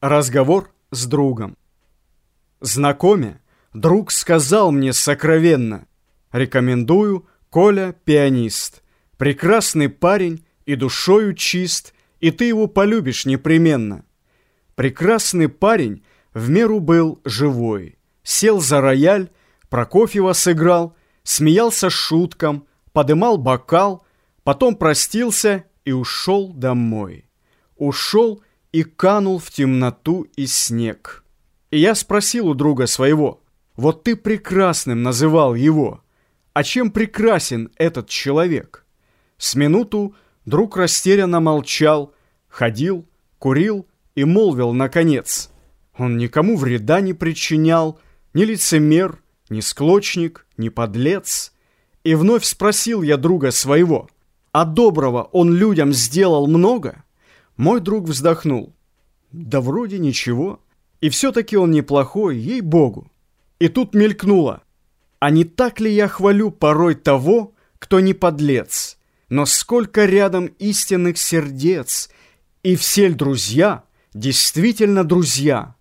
Разговор с другом. Знакомя, друг сказал мне сокровенно. Рекомендую Коля пианист. Прекрасный парень и душою чист, и ты его полюбишь непременно. Прекрасный парень в меру был живой. Сел за рояль, Прокофьева сыграл, смеялся шуткам, подымал бокал, потом простился и ушел домой. Ушел и канул в темноту и снег. И я спросил у друга своего, вот ты прекрасным называл его, а чем прекрасен этот человек? С минуту друг растерянно молчал, ходил, курил и молвил наконец. Он никому вреда не причинял, ни лицемер, ни склочник, ни подлец. И вновь спросил я друга своего, а доброго он людям сделал много? Мой друг вздохнул. Да вроде ничего. И все-таки он неплохой, ей-богу. И тут мелькнуло. А не так ли я хвалю порой того, кто не подлец? Но сколько рядом истинных сердец, и все друзья, действительно друзья.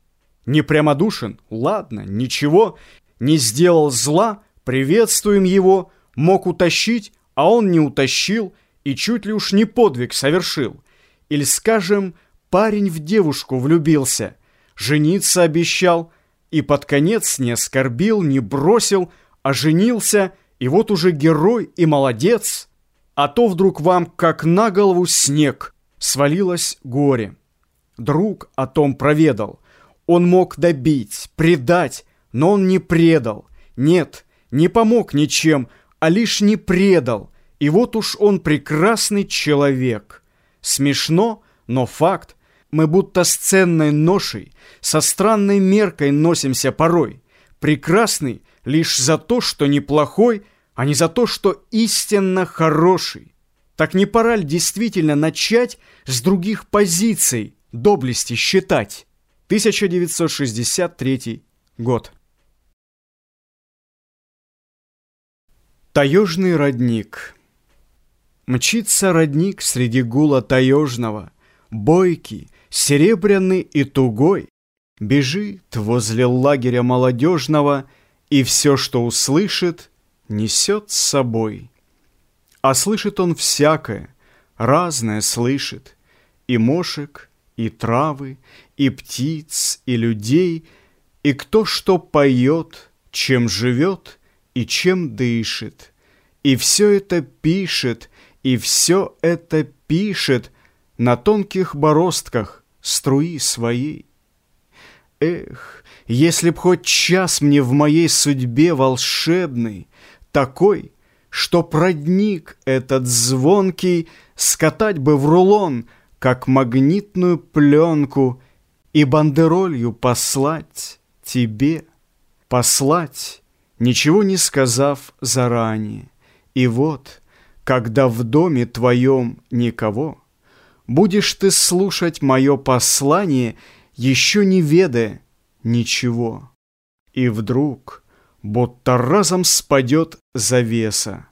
Не прямодушен, ладно, ничего, не сделал зла, приветствуем его, мог утащить, а он не утащил и чуть ли уж не подвиг совершил. Или, скажем, парень в девушку влюбился, жениться обещал, и под конец не оскорбил, не бросил, а женился, и вот уже герой и молодец. А то вдруг вам, как на голову снег, свалилось горе. Друг о том проведал. Он мог добить, предать, но он не предал. Нет, не помог ничем, а лишь не предал. И вот уж он прекрасный человек. Смешно, но факт. Мы будто с ценной ношей, со странной меркой носимся порой. Прекрасный лишь за то, что неплохой, а не за то, что истинно хороший. Так не пора ли действительно начать с других позиций доблести считать? 1963 год. Таежный родник Мчится родник среди гула таежного, Бойкий, серебряный и тугой, Бежит возле лагеря молодежного И все, что услышит, несет с собой. А слышит он всякое, разное слышит, И мошек, и травы, и птиц, и людей, И кто что поет, чем живет и чем дышит. И все это пишет, и все это пишет на тонких бороздках струи своей. Эх, если б хоть час мне в моей судьбе волшебный, такой, что продник этот звонкий скатать бы в рулон, как магнитную пленку, и бандеролью послать тебе, послать, ничего не сказав заранее. И вот, когда в доме твоем никого, Будешь ты слушать мое послание, Еще не ведая ничего. И вдруг, будто разом спадет завеса,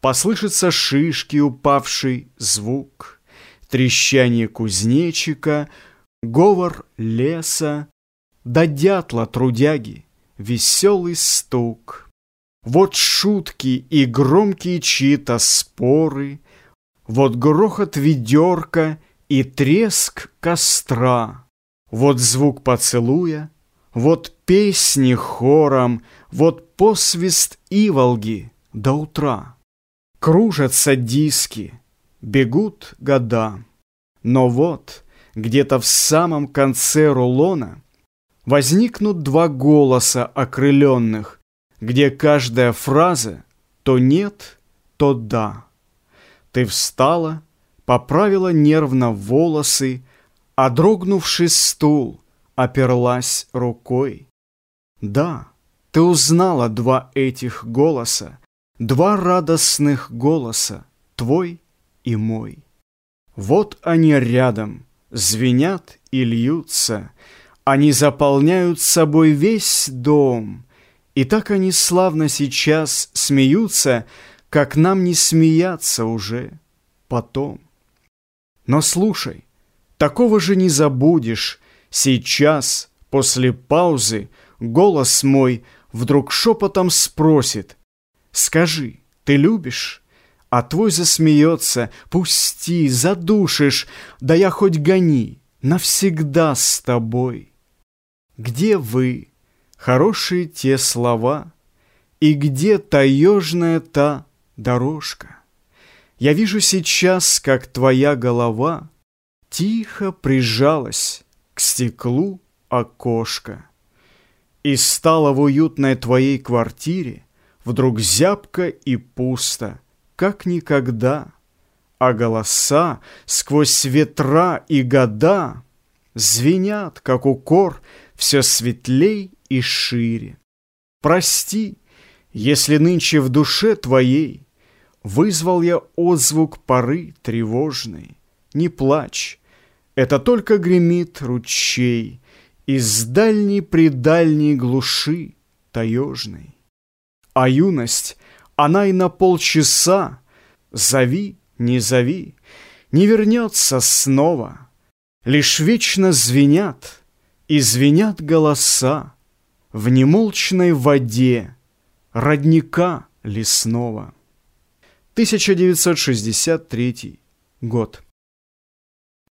Послышится шишки упавший звук, Трещание кузнечика, говор леса, До дятла трудяги веселый стук — вот шутки и громкие чьи-то споры, Вот грохот ведерка и треск костра, Вот звук поцелуя, вот песни хором, Вот посвист иволги до утра. Кружатся диски, бегут года, Но вот где-то в самом конце рулона Возникнут два голоса окрыленных, где каждая фраза то нет, то да. Ты встала, поправила нервно волосы, а дрогнувший стул оперлась рукой. Да, ты узнала два этих голоса, два радостных голоса, твой и мой. Вот они рядом, звенят и льются, они заполняют собой весь дом — и так они славно сейчас смеются, как нам не смеяться уже потом. Но слушай, такого же не забудешь, Сейчас, после паузы, голос мой вдруг шепотом спросит «Скажи, ты любишь?» А твой засмеется «Пусти, задушишь, да я хоть гони, навсегда с тобой». Где вы, хорошие те слова, И где таежная та дорожка? Я вижу сейчас, как твоя голова Тихо прижалась к стеклу окошка. И стало в уютной твоей квартире Вдруг зябко и пусто, как никогда, А голоса сквозь ветра и года Звенят, как укор, все светлей и шире. Прости, если нынче в душе твоей Вызвал я отзвук поры тревожной. Не плачь, это только гремит ручей Из дальней-предальней глуши таежной. А юность, она и на полчаса, Зови, не зови, не вернется снова. Лишь вечно звенят, и звенят голоса В немолчной воде родника лесного. 1963 год.